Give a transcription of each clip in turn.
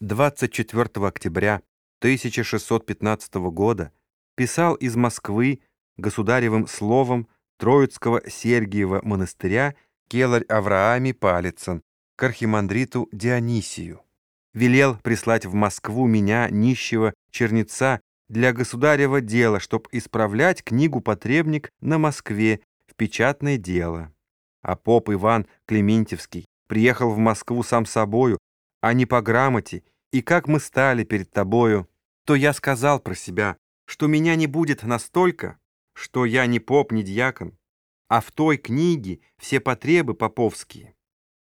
24 октября 1615 года писал из Москвы государевым словом Троицкого Сергиева монастыря келарь Авраами Палицын к архимандриту Дионисию. Велел прислать в Москву меня, нищего черница, для государева дела, чтоб исправлять книгу «Потребник» на Москве в печатное дело. А поп Иван Клементьевский приехал в Москву сам собою, а не по грамоте, и как мы стали перед тобою, то я сказал про себя, что меня не будет настолько, что я не поп, не дьякон, а в той книге все потребы поповские.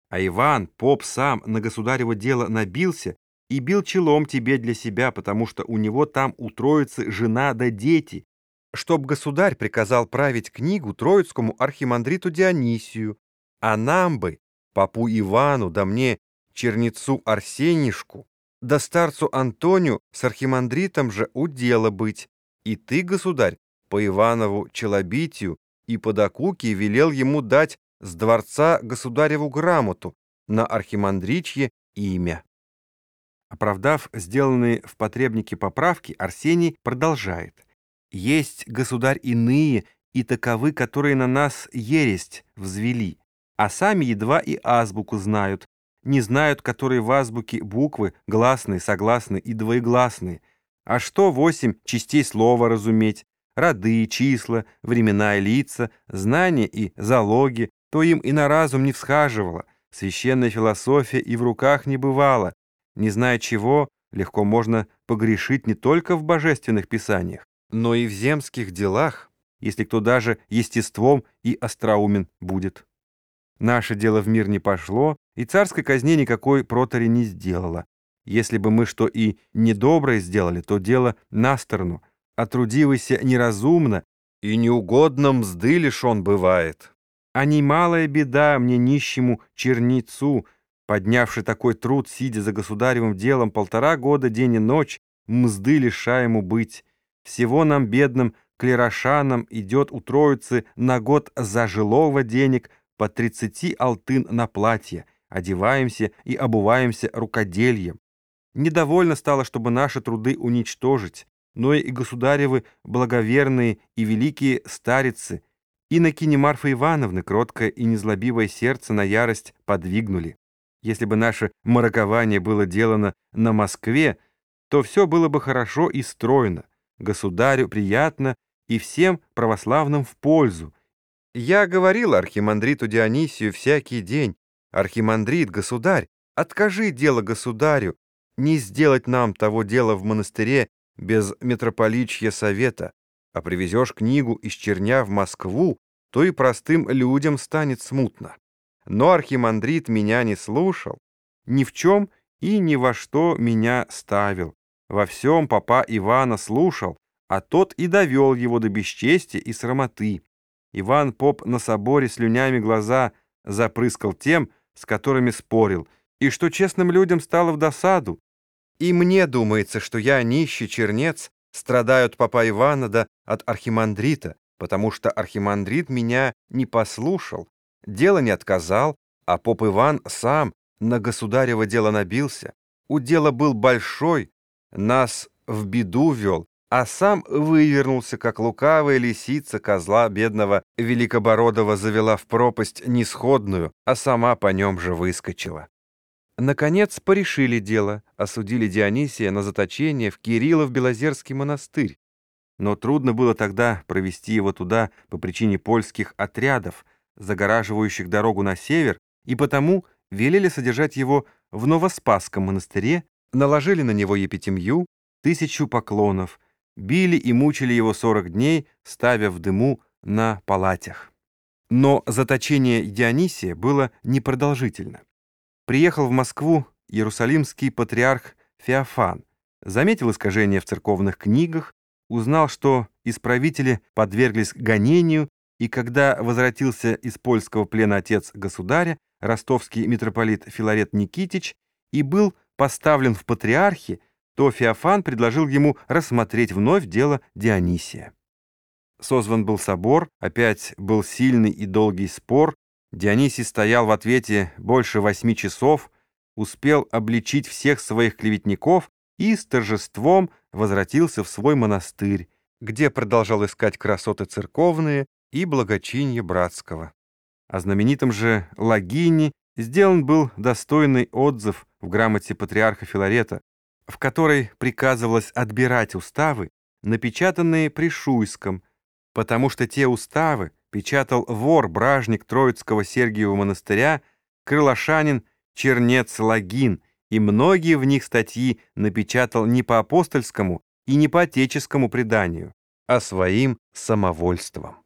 А Иван, поп сам, на государево дело набился и бил челом тебе для себя, потому что у него там у троицы жена да дети, чтоб государь приказал править книгу троицкому архимандриту Дионисию, а нам бы, попу Ивану, да мне, черницу Арсенишку, да старцу Антонию с архимандритом же удела быть. И ты, государь, по Иванову Челобитию и по докуке велел ему дать с дворца государеву грамоту на архимандричье имя. Оправдав сделанные в потребнике поправки, Арсений продолжает. «Есть, государь, иные, и таковы, которые на нас ересть взвели, а сами едва и азбуку знают, не знают, которые в азбуке буквы гласные, согласные и двоегласные. А что восемь частей слова разуметь, роды, числа, времена и лица, знания и залоги, то им и на разум не всхаживало, священная философия и в руках не бывала. Не зная чего, легко можно погрешить не только в божественных писаниях, но и в земских делах, если кто даже естеством и остроумен будет. Наше дело в мир не пошло, и царской казне никакой протори не сделала. Если бы мы что и недоброе сделали, то дело на сторону. Отрудивайся неразумно, и неугодно мзды лишен бывает. А немалая беда мне нищему черницу, поднявший такой труд, сидя за государевым делом полтора года день и ночь, мзды лишаему быть. Всего нам, бедным клерошанам, идет у на год за жилого денег, по 30 алтын на платье, одеваемся и обуваемся рукодельем. Недовольно стало, чтобы наши труды уничтожить, но и государевы благоверные и великие старицы, и на Марфы Ивановны кроткое и незлобивое сердце на ярость подвигнули. Если бы наше маракование было делано на Москве, то все было бы хорошо и стройно, государю приятно и всем православным в пользу, я говорил архимандриту Дионисию всякий день, «Архимандрит, государь, откажи дело государю, не сделать нам того дела в монастыре без митрополичья совета, а привезешь книгу из Черня в Москву, то и простым людям станет смутно». Но архимандрит меня не слушал, ни в чем и ни во что меня ставил. Во всем папа Ивана слушал, а тот и довел его до бесчестия и срамоты. Иван Поп на соборе слюнями глаза запрыскал тем, с которыми спорил, и что честным людям стало в досаду. И мне думается, что я нищий чернец, страдаю от папа Ивана да от архимандрита, потому что архимандрит меня не послушал, дело не отказал, а поп Иван сам на государево дело набился. У дела был большой, нас в беду вел, а сам вывернулся, как лукавая лисица козла бедного Великобородова завела в пропасть нисходную, а сама по нем же выскочила. Наконец порешили дело, осудили Дионисия на заточение в Кириллов-Белозерский монастырь. Но трудно было тогда провести его туда по причине польских отрядов, загораживающих дорогу на север, и потому велели содержать его в Новоспасском монастыре, наложили на него епитемью, тысячу поклонов — били и мучили его 40 дней, ставя в дыму на палатях. Но заточение Дионисия было непродолжительно. Приехал в Москву иерусалимский патриарх Феофан, заметил искажения в церковных книгах, узнал, что исправители подверглись гонению, и когда возвратился из польского плена отец государя, ростовский митрополит Филарет Никитич, и был поставлен в патриархи, то Феофан предложил ему рассмотреть вновь дело Дионисия. Созван был собор, опять был сильный и долгий спор. Дионисий стоял в ответе больше восьми часов, успел обличить всех своих клеветников и с торжеством возвратился в свой монастырь, где продолжал искать красоты церковные и благочинье братского. О знаменитом же Лагине сделан был достойный отзыв в грамоте патриарха Филарета, в которой приказывалось отбирать уставы, напечатанные при Шуйском, потому что те уставы печатал вор-бражник Троицкого Сергиева монастыря, крылашанин Чернец Лагин, и многие в них статьи напечатал не по апостольскому и не по отеческому преданию, а своим самовольством.